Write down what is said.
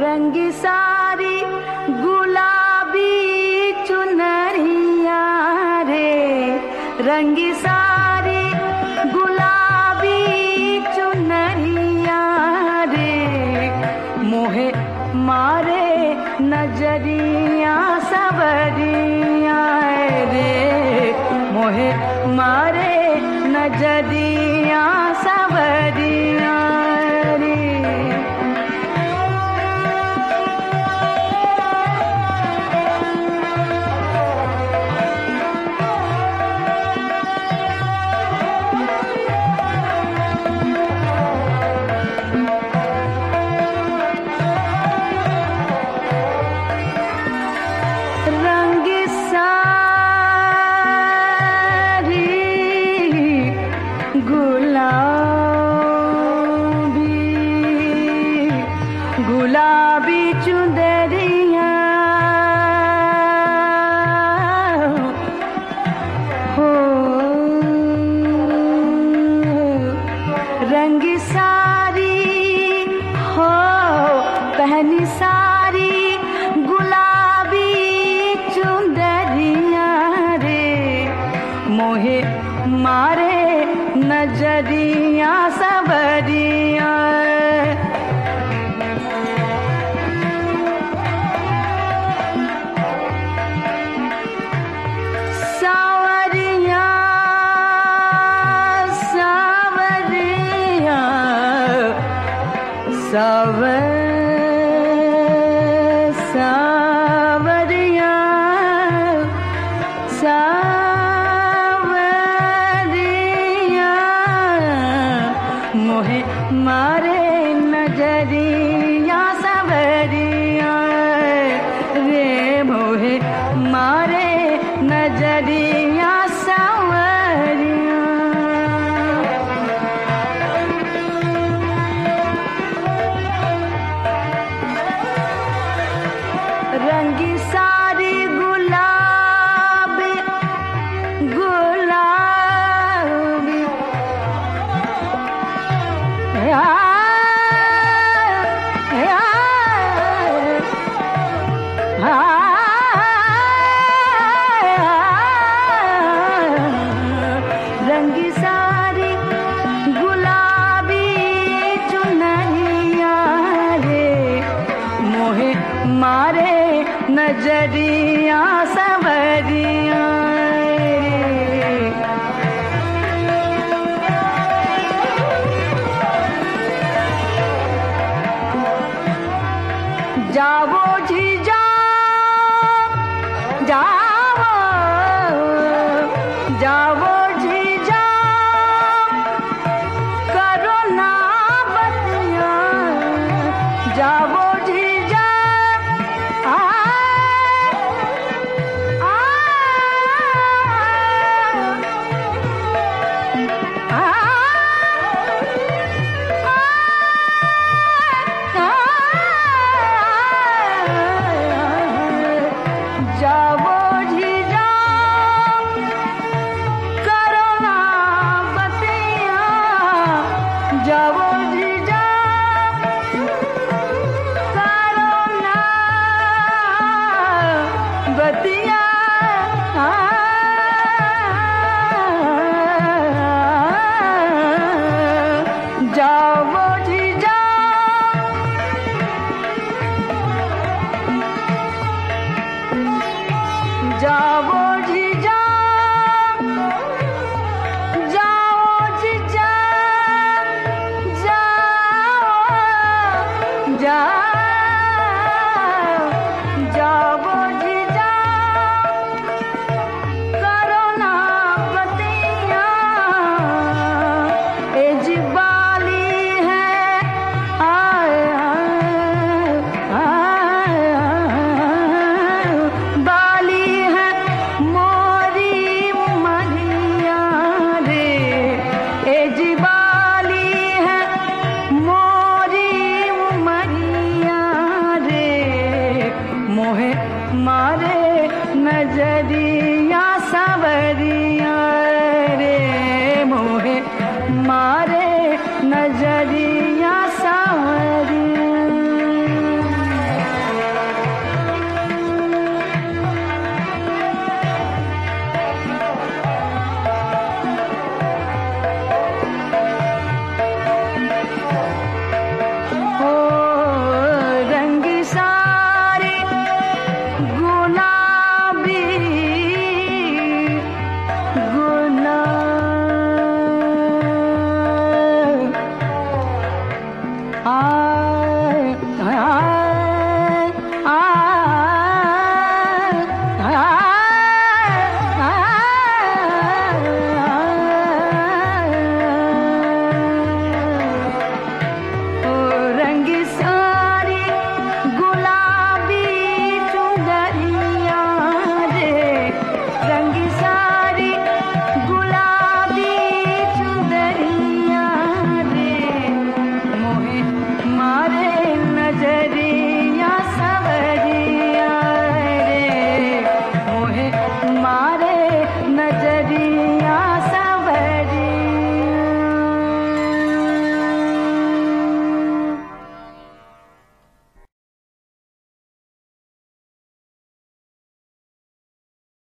रंग सारी गुलाबी चुनरिया रे रंग सारी द्या सवदिया पहन सारी गुलाबी चुंदरिया रे मोहे मारे नज़रिया सबरिया Salve. jadinya मारे नजरिया सवरिया जा